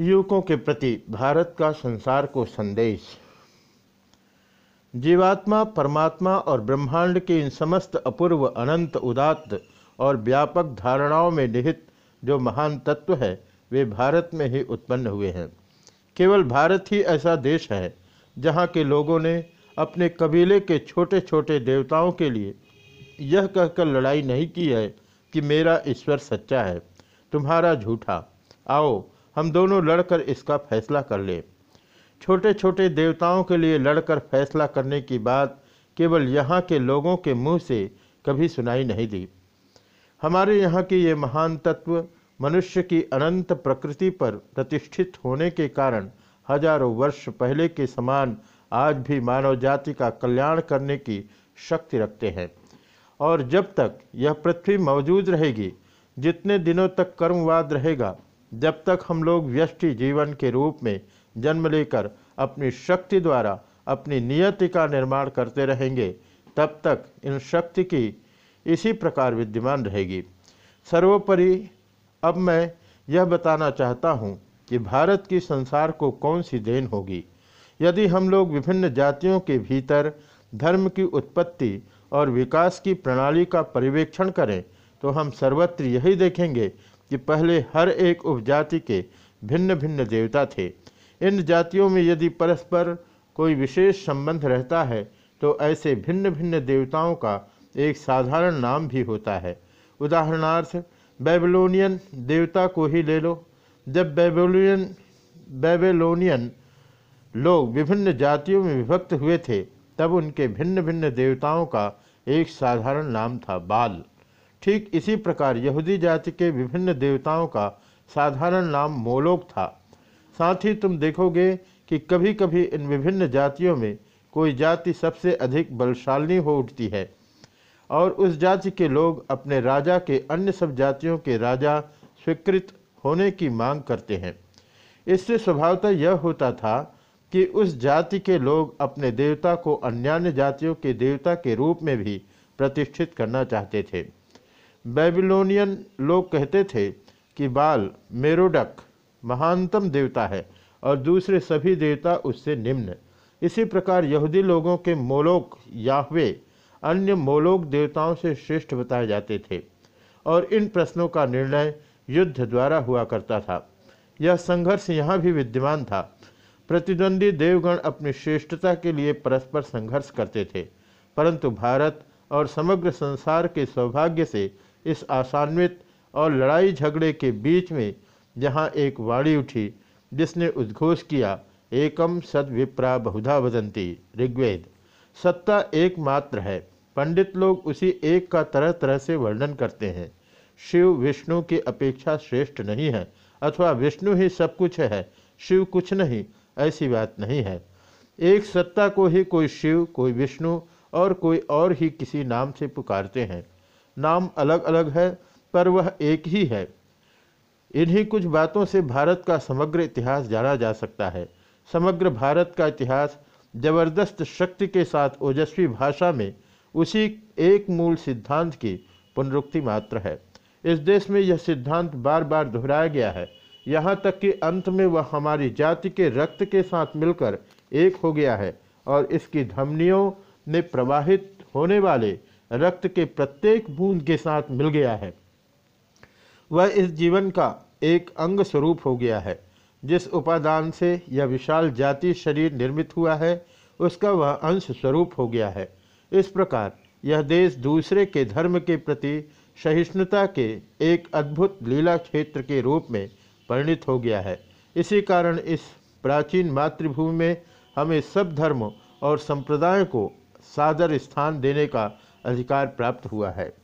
युवकों के प्रति भारत का संसार को संदेश। जीवात्मा, परमात्मा और ब्रह्मांड के इन समस्त अपूर्व, अनंत, उदात्त और व्यापक धारणाओं में निहित जो महान तत्व है, वे भारत में ही उत्पन्न हुए हैं। केवल भारत ही ऐसा देश है, जहाँ के लोगों ने अपने कबीले के छोटे छोटे देवताओं के लिए यह कहकर लड़ाई नहीं की है कि मेरा ईश्वर सच्चा है। तुम्हारा झूठा। आओ हम दोनों लड़कर इसका फैसला कर ले। छोटे छोटे देवताओं के लिए लड़कर फैसला करने की बात केवल यहाँ के लोगों के मुँह से कभी सुनाई नहीं दी। हमारे यहाँ के ये महान तत्व मनुष्य की अनंत प्रकृति पर प्रतिष्ठित होने के कारण हज़ारों वर्ष पहले के समान आज भी मानव जाति का कल्याण करने की शक्ति रखते हैं। और जब तक यह पृथ्वी मौजूद रहेगी, जितने दिनों तक कर्मवाद रहेगा जब तक हम लोग व्यष्टि जीवन के रूप में जन्म लेकर अपनी शक्ति द्वारा अपनी नियति का निर्माण करते रहेंगे, तब तक इन शक्ति की इसी प्रकार विद्यमान रहेगी। सर्वोपरि अब मैं यह बताना चाहता हूँ कि भारत की संसार को कौन सी देन होगी। यदि हम लोग विभिन्न जातियों के भीतर धर्म की उत्पत्ति और विकास की प्रणाली का परिवेक्षण करें तो हम सर्वत्र यही देखेंगे कि पहले हर एक उपजाति के भिन्न भिन्न देवता थे। इन जातियों में यदि परस्पर कोई विशेष संबंध रहता है तो ऐसे भिन्न भिन्न देवताओं का एक साधारण नाम भी होता है। उदाहरणार्थ, बेबलोनियन देवता को ही ले लो। जब बेबलोनियन, बेबेलोनियन लोग विभिन्न जातियों में विभक्त हुए थे, तब उनके भिन्न भिन्न देवताओं का एक साधारण नाम था बाल। ठीक इसी प्रकार यहूदी जाति के विभिन्न देवताओं का साधारण नाम मोलोक था। साथ ही तुम देखोगे कि कभी कभी इन विभिन्न जातियों में कोई जाति सबसे अधिक बलशालिनी हो उठती है और उस जाति के लोग अपने राजा के अन्य सब जातियों के राजा स्वीकृत होने की मांग करते हैं। इससे स्वभावतः यह होता था कि उस जाति के लोग अपने देवता को अन्यान्य जातियों के देवता के रूप में भी प्रतिष्ठित करना चाहते थे। बेबीलोनियन लोग कहते थे कि बाल मेरोडक, महानतम देवता है, और दूसरे सभी देवता उससे निम्न। इसी प्रकार यहूदी लोगों के मोलोक याहवे अन्य मोलोक देवताओं से श्रेष्ठ बताए जाते थे, और इन प्रश्नों का निर्णय युद्ध द्वारा हुआ करता था। यह संघर्ष यहाँ भी विद्यमान था। प्रतिद्वंदी देवगण अपनी श्रेष्ठता के लिए परस्पर संघर्ष करते थे, परंतु भारत और समग्र संसार के सौभाग्य से इस आसान्वित और लड़ाई झगड़े के बीच में जहाँ एक वाणी उठी, जिसने उद्घोष किया, एकम सद विप्रा बहुधा वदंती। ऋग्वेद। सत्ता एकमात्र है। पंडित लोग उसी एक का तरह तरह से वर्णन करते हैं। शिव, विष्णु की अपेक्षा श्रेष्ठ नहीं है, अथवा विष्णु ही सब कुछ है, शिव कुछ नहीं, ऐसी बात नहीं है। एक सत्ता को ही कोई शिव, कोई विष्णु और कोई और ही किसी नाम से पुकारते हैं। नाम अलग अलग है, पर वह एक ही है। इन्हीं कुछ बातों से भारत का समग्र इतिहास जाना जा सकता है। समग्र भारत का इतिहास ज़बरदस्त शक्ति के साथ ओजस्वी भाषा में उसी एक मूल सिद्धांत की पुनरुक्ति मात्र है। इस देश में यह सिद्धांत बार बार दोहराया गया है। यहाँ तक कि अंत में वह हमारी जाति के रक्त के साथ मिलकर एक हो गया है और इसकी धमनियों में प्रवाहित होने वाले रक्त के प्रत्येक बूंद के साथ मिल गया है। वह इस जीवन का एक अंग स्वरूप हो गया है। जिस उपादान से यह विशाल जाति शरीर निर्मित हुआ है, उसका वह अंश स्वरूप हो गया है। इस प्रकार यह देश दूसरे के धर्म के प्रति सहिष्णुता के एक अद्भुत लीला क्षेत्र के रूप में परिणित हो गया है। इसी कारण इस प्राचीन मातृभूमि में हमें सब धर्मों और संप्रदाय को सादर स्थान देने का अधिकार प्राप्त हुआ है।